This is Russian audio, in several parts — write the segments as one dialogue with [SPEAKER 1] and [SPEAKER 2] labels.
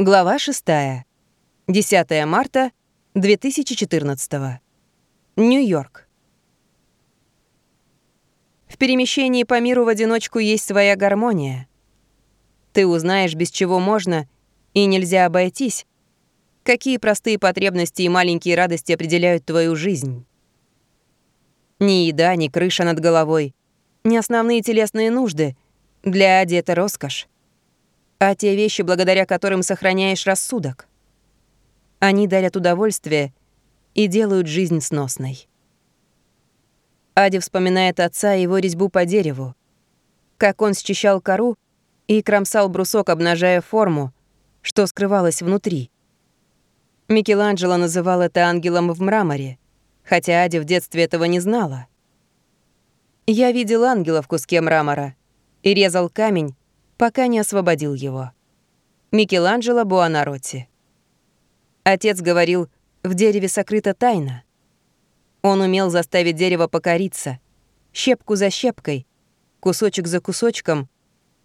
[SPEAKER 1] Глава 6. 10 марта 2014. Нью-Йорк. В перемещении по миру в одиночку есть своя гармония. Ты узнаешь, без чего можно и нельзя обойтись, какие простые потребности и маленькие радости определяют твою жизнь. Ни еда, ни крыша над головой, ни основные телесные нужды. Для Ади это роскошь а те вещи, благодаря которым сохраняешь рассудок. Они дарят удовольствие и делают жизнь сносной. Ади вспоминает отца и его резьбу по дереву, как он счищал кору и кромсал брусок, обнажая форму, что скрывалось внутри. Микеланджело называл это ангелом в мраморе, хотя Ади в детстве этого не знала. Я видел ангела в куске мрамора и резал камень, пока не освободил его. Микеланджело Буонаротти. Отец говорил, в дереве сокрыта тайна. Он умел заставить дерево покориться, щепку за щепкой, кусочек за кусочком,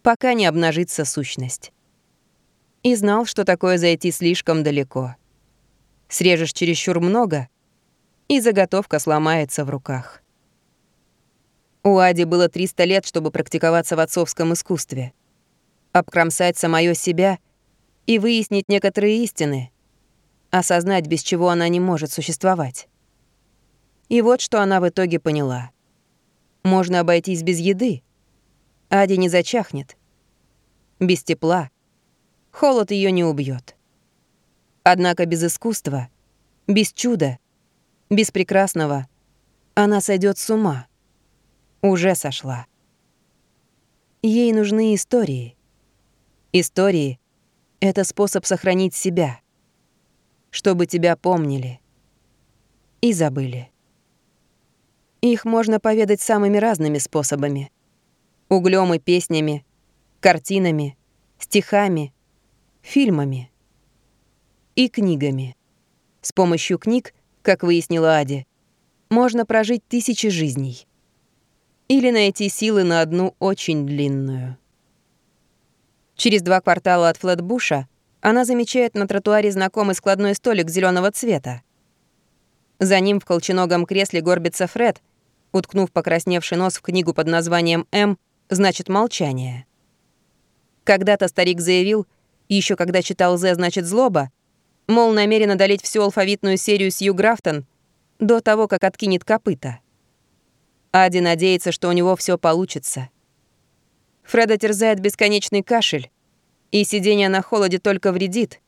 [SPEAKER 1] пока не обнажится сущность. И знал, что такое зайти слишком далеко. Срежешь чересчур много, и заготовка сломается в руках. У Ади было 300 лет, чтобы практиковаться в отцовском искусстве — обкромсать самое себя и выяснить некоторые истины, осознать, без чего она не может существовать. И вот что она в итоге поняла. Можно обойтись без еды. Ади не зачахнет. Без тепла. Холод ее не убьет. Однако без искусства, без чуда, без прекрасного она сойдет с ума. Уже сошла. Ей нужны истории — Истории — это способ сохранить себя, чтобы тебя помнили и забыли. Их можно поведать самыми разными способами. Углем и песнями, картинами, стихами, фильмами и книгами. С помощью книг, как выяснила Ади, можно прожить тысячи жизней. Или найти силы на одну очень длинную. Через два квартала от Флетбуша она замечает на тротуаре знакомый складной столик зеленого цвета. За ним в колченогом кресле горбится Фред, уткнув покрасневший нос в книгу под названием «М» значит «молчание». Когда-то старик заявил, еще когда читал «З» значит «злоба», мол, намерен одолеть всю алфавитную серию Сью Графтон до того, как откинет копыта. Ади надеется, что у него все получится. Фреда терзает бесконечный кашель, и сидение на холоде только вредит.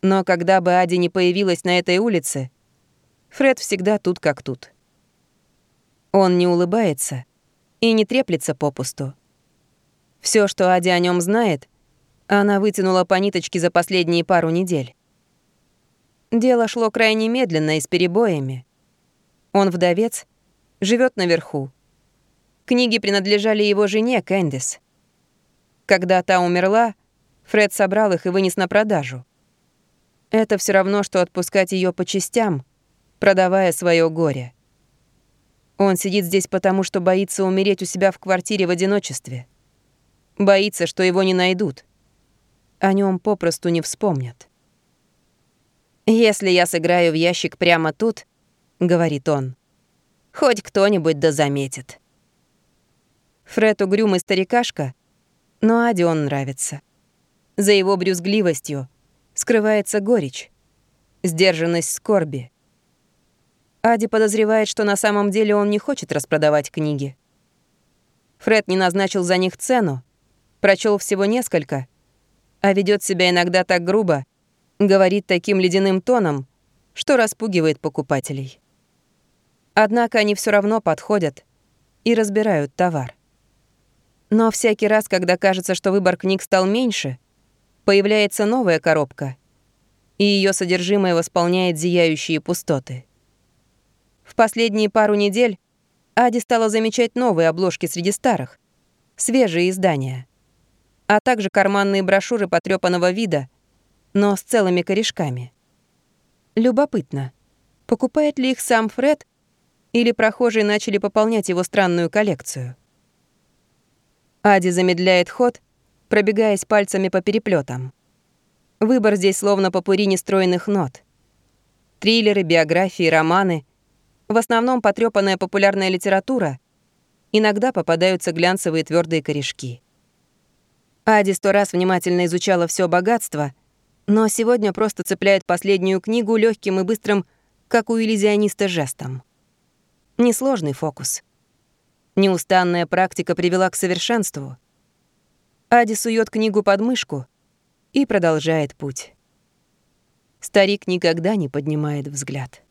[SPEAKER 1] Но когда бы Ади не появилась на этой улице, Фред всегда тут как тут. Он не улыбается и не треплется попусту. Все, что Ади о нем знает, она вытянула по ниточке за последние пару недель. Дело шло крайне медленно и с перебоями. Он вдовец, живет наверху, Книги принадлежали его жене, Кэндис. Когда та умерла, Фред собрал их и вынес на продажу. Это все равно, что отпускать ее по частям, продавая свое горе. Он сидит здесь потому, что боится умереть у себя в квартире в одиночестве. Боится, что его не найдут. О нем попросту не вспомнят. «Если я сыграю в ящик прямо тут», — говорит он, — «хоть кто-нибудь да заметит». Фред угрюмый старикашка, но Аде он нравится. За его брюзгливостью скрывается горечь, сдержанность скорби. Ади подозревает, что на самом деле он не хочет распродавать книги. Фред не назначил за них цену, прочел всего несколько, а ведет себя иногда так грубо, говорит таким ледяным тоном, что распугивает покупателей. Однако они все равно подходят и разбирают товар. Но всякий раз, когда кажется, что выбор книг стал меньше, появляется новая коробка, и ее содержимое восполняет зияющие пустоты. В последние пару недель Ади стала замечать новые обложки среди старых, свежие издания, а также карманные брошюры потрёпанного вида, но с целыми корешками. Любопытно, покупает ли их сам Фред или прохожие начали пополнять его странную коллекцию. Ади замедляет ход, пробегаясь пальцами по переплетам. Выбор здесь словно попури нестроенных нот. Триллеры, биографии, романы. В основном потрёпанная популярная литература. Иногда попадаются глянцевые твердые корешки. Ади сто раз внимательно изучала все богатство, но сегодня просто цепляет последнюю книгу легким и быстрым, как у иллюзиониста, жестом. Несложный фокус. Неустанная практика привела к совершенству. Ади сует книгу под мышку и продолжает путь. Старик никогда не поднимает взгляд.